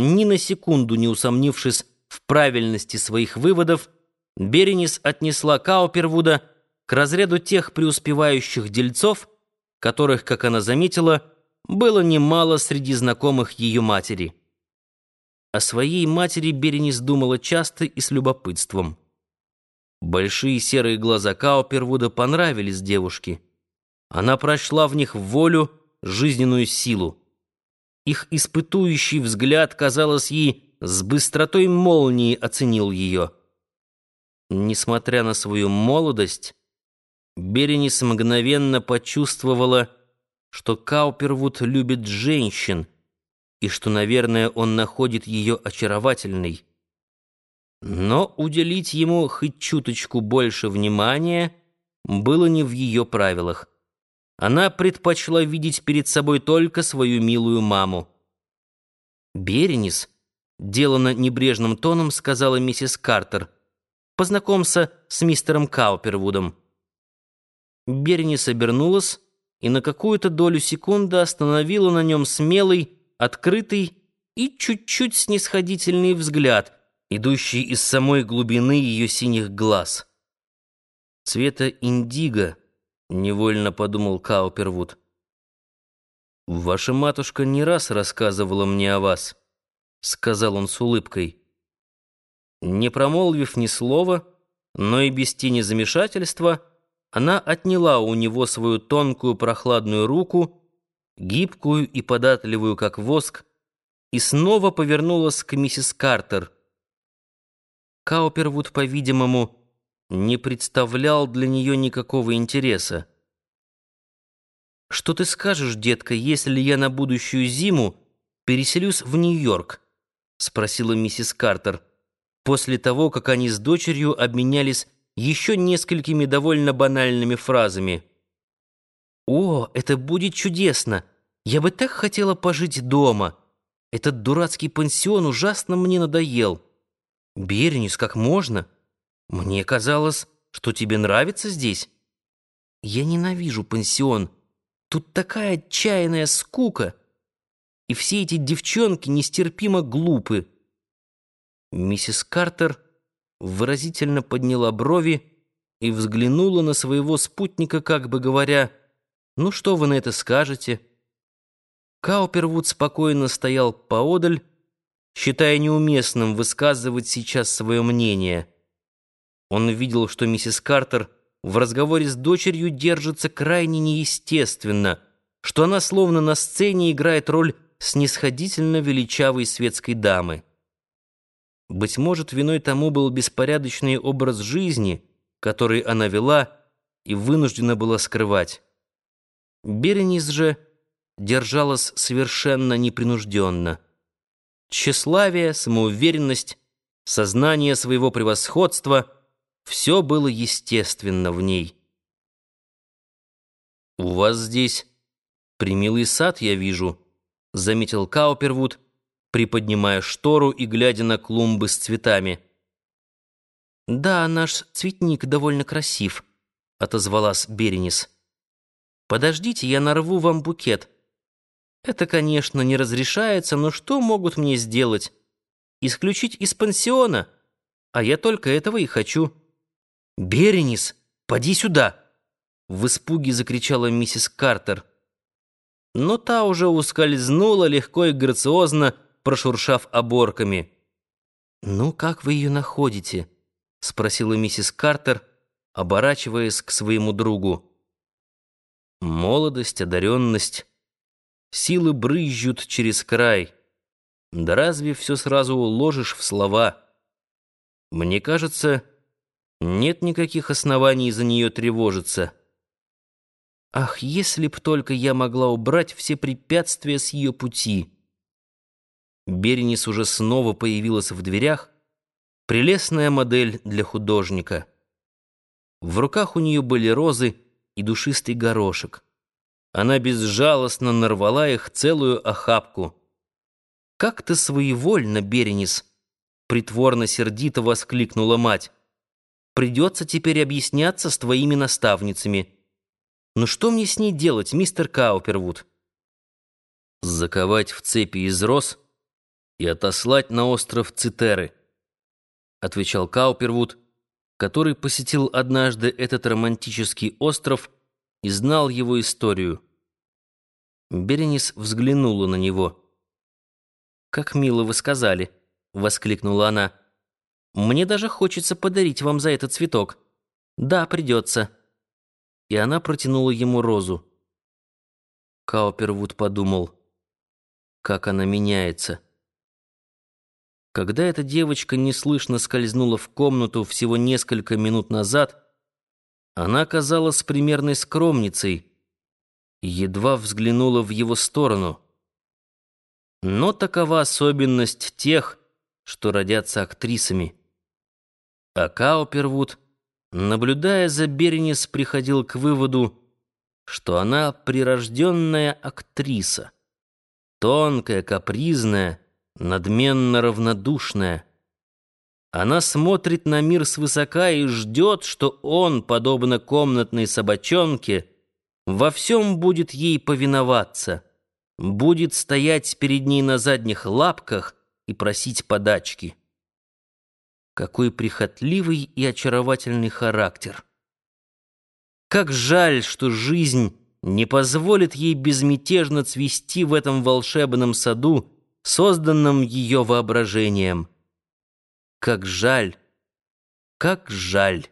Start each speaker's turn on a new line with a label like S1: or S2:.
S1: Ни на секунду не усомнившись в правильности своих выводов, Беренис отнесла Каупервуда к разряду тех преуспевающих дельцов, которых, как она заметила, было немало среди знакомых ее матери. О своей матери Беренис думала часто и с любопытством. Большие серые глаза Каупервуда понравились девушке. Она прочла в них волю, жизненную силу. Их испытующий взгляд, казалось ей, с быстротой молнии оценил ее. Несмотря на свою молодость, Беренис мгновенно почувствовала, что Каупервуд любит женщин и что, наверное, он находит ее очаровательной. Но уделить ему хоть чуточку больше внимания было не в ее правилах. Она предпочла видеть перед собой только свою милую маму. «Беренис», — делано небрежным тоном, сказала миссис Картер, «познакомься с мистером Каупервудом». Беренис обернулась и на какую-то долю секунды остановила на нем смелый, открытый и чуть-чуть снисходительный взгляд, идущий из самой глубины ее синих глаз. Цвета индиго — Невольно подумал Каупервуд. «Ваша матушка не раз рассказывала мне о вас», — сказал он с улыбкой. Не промолвив ни слова, но и без тени замешательства, она отняла у него свою тонкую прохладную руку, гибкую и податливую, как воск, и снова повернулась к миссис Картер. Каупервуд, по-видимому, не представлял для нее никакого интереса. «Что ты скажешь, детка, если я на будущую зиму переселюсь в Нью-Йорк?» — спросила миссис Картер, после того, как они с дочерью обменялись еще несколькими довольно банальными фразами. «О, это будет чудесно! Я бы так хотела пожить дома! Этот дурацкий пансион ужасно мне надоел! Бернис, как можно!» Мне казалось, что тебе нравится здесь. Я ненавижу пансион. Тут такая отчаянная скука. И все эти девчонки нестерпимо глупы. Миссис Картер выразительно подняла брови и взглянула на своего спутника, как бы говоря, «Ну что вы на это скажете?» Каупервуд спокойно стоял поодаль, считая неуместным высказывать сейчас свое мнение — он видел, что миссис Картер в разговоре с дочерью держится крайне неестественно, что она словно на сцене играет роль снисходительно величавой светской дамы. Быть может, виной тому был беспорядочный образ жизни, который она вела и вынуждена была скрывать. Беренис же держалась совершенно непринужденно. Тщеславие, самоуверенность, сознание своего превосходства — все было естественно в ней. «У вас здесь примилый сад, я вижу», — заметил Каупервуд, приподнимая штору и глядя на клумбы с цветами. «Да, наш цветник довольно красив», — отозвалась Беренис. «Подождите, я нарву вам букет. Это, конечно, не разрешается, но что могут мне сделать? Исключить из пансиона? А я только этого и хочу». «Беренис, поди сюда!» В испуге закричала миссис Картер. Но та уже ускользнула легко и грациозно, прошуршав оборками. «Ну, как вы ее находите?» — спросила миссис Картер, оборачиваясь к своему другу. «Молодость, одаренность, силы брызжут через край. Да разве все сразу уложишь в слова? Мне кажется, — нет никаких оснований за нее тревожиться. Ах, если б только я могла убрать все препятствия с ее пути! Беренис уже снова появилась в дверях, прелестная модель для художника. В руках у нее были розы и душистый горошек. Она безжалостно нарвала их целую охапку. «Как ты своевольно, Беренис!» — притворно-сердито воскликнула мать придется теперь объясняться с твоими наставницами. Но что мне с ней делать, мистер Каупервуд? Заковать в цепи из роз, и отослать на остров Цитеры, отвечал Каупервуд, который посетил однажды этот романтический остров и знал его историю. Беренис взглянула на него. «Как мило вы сказали», — воскликнула она. «Мне даже хочется подарить вам за это цветок. Да, придется». И она протянула ему розу. Каупервуд подумал, как она меняется. Когда эта девочка неслышно скользнула в комнату всего несколько минут назад, она казалась примерной скромницей едва взглянула в его сторону. Но такова особенность тех, что родятся актрисами. А Каупервуд, наблюдая за Бернис, приходил к выводу, что она прирожденная актриса, тонкая, капризная, надменно равнодушная. Она смотрит на мир свысока и ждет, что он, подобно комнатной собачонке, во всем будет ей повиноваться, будет стоять перед ней на задних лапках и просить подачки. Какой прихотливый и очаровательный характер! Как жаль, что жизнь не позволит ей безмятежно цвести в этом волшебном саду, созданном ее воображением. Как жаль, как жаль!